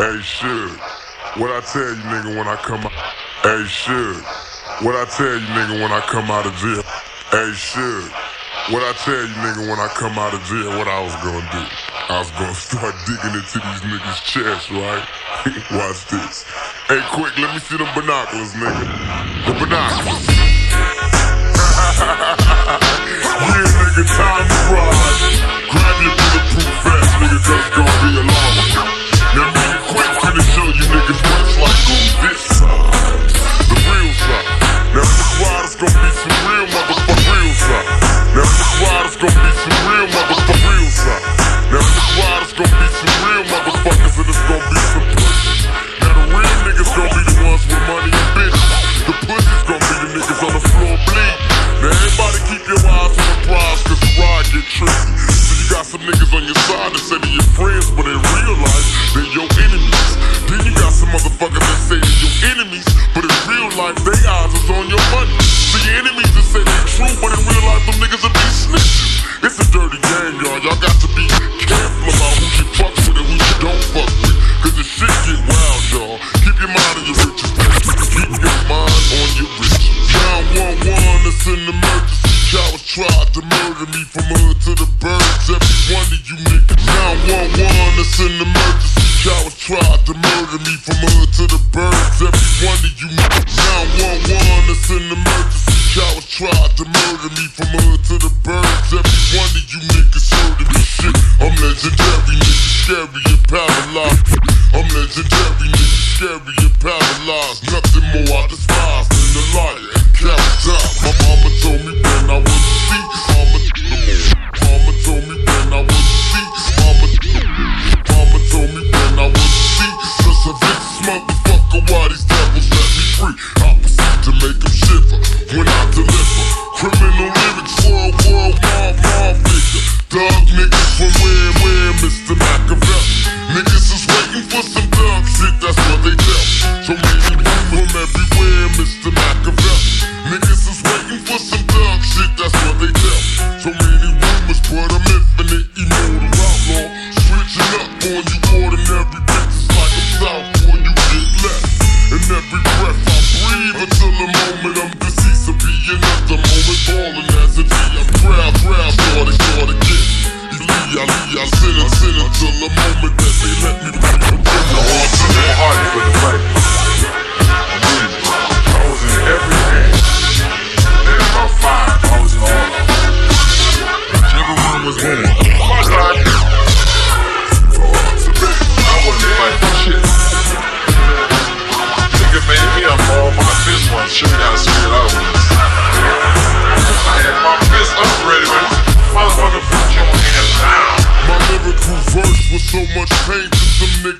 Hey shit, what I tell you nigga when I come out. Hey shit, what I tell you nigga when I come out of jail. Hey shit, what I tell you nigga when I come out of jail, what I was gonna do. I was gonna start digging into these niggas' chest, right? Watch this. Hey quick, let me see them binoculars, nigga. The binoculars. yeah, nigga, time to rush. Grab your tried to murder me from hood to the birds. Every one of you niggas. 911, it's an emergency. Cowards tried to murder me from hood to the birds. Every one of you niggas. 911, it's an emergency. Cowards tried to murder me from hood to the birds. Every one of you niggas heard of me shit. I'm legendary, nigga, scary and paralyzed. I'm legendary, nigga, scary and paralyzed. Nothing more I despise than the liar. to knock a belt. Niggas is waiting for some thug shit, that's what they tell. So many people from everywhere, Mr. Machiavelli. Niggas is waiting for some thug shit, that's what they tell. So many rumors, but I'm infinite, immortal outlaw. Switching up on you ordinary bitches like a south when you get left. And every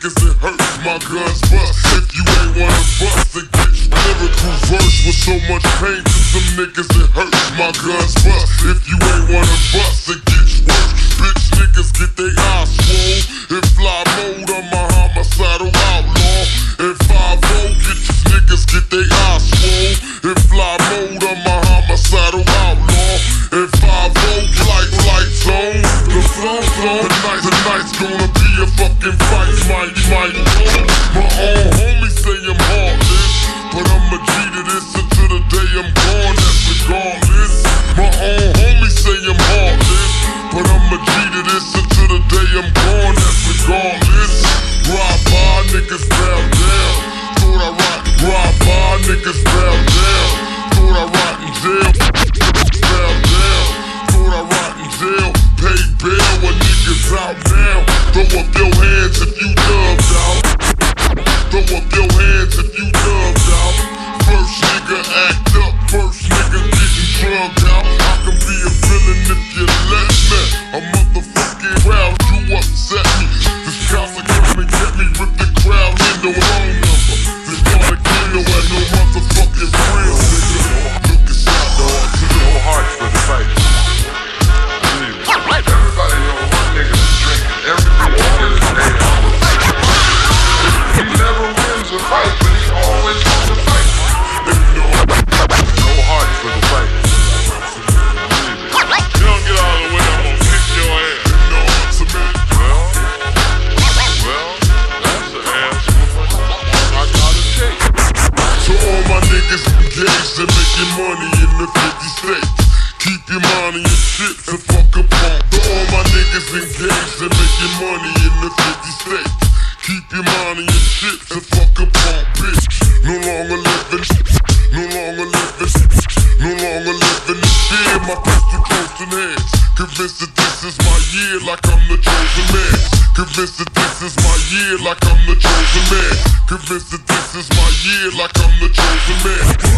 niggas it hurts, my guns bust If you ain't wanna bust, then get lyrical verse With so much pain to some niggas it hurts, my guns bust If you ain't wanna bust, it get worse gonna be a fucking fight, fight, fight. My own a building. you take. Keep your mind and your shit and fuck a punk. To all my niggas engaged and making money in the 50 states. Keep your mind and your shit and fuck a punk, bitch. No longer living, no longer living, no longer living in fear. My pistol close in hands. Convinced that this is my year like I'm the chosen man. Convinced that this is my year like I'm the chosen man. Convinced that this is my year like I'm the chosen man.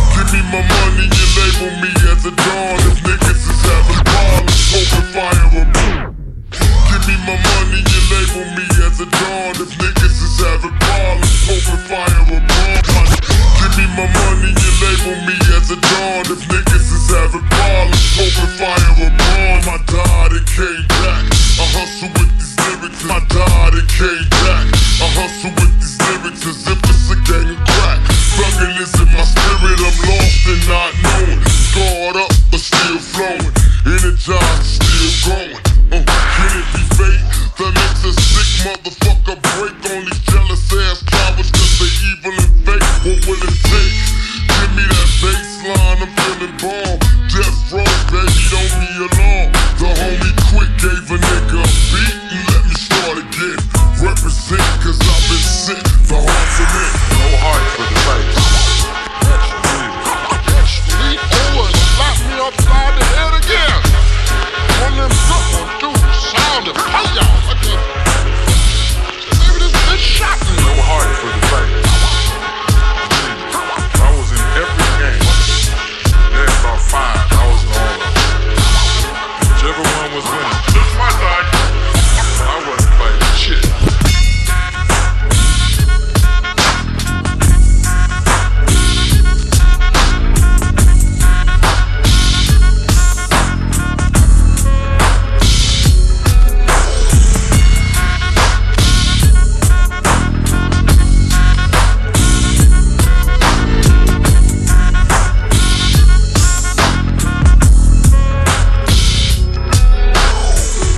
for me.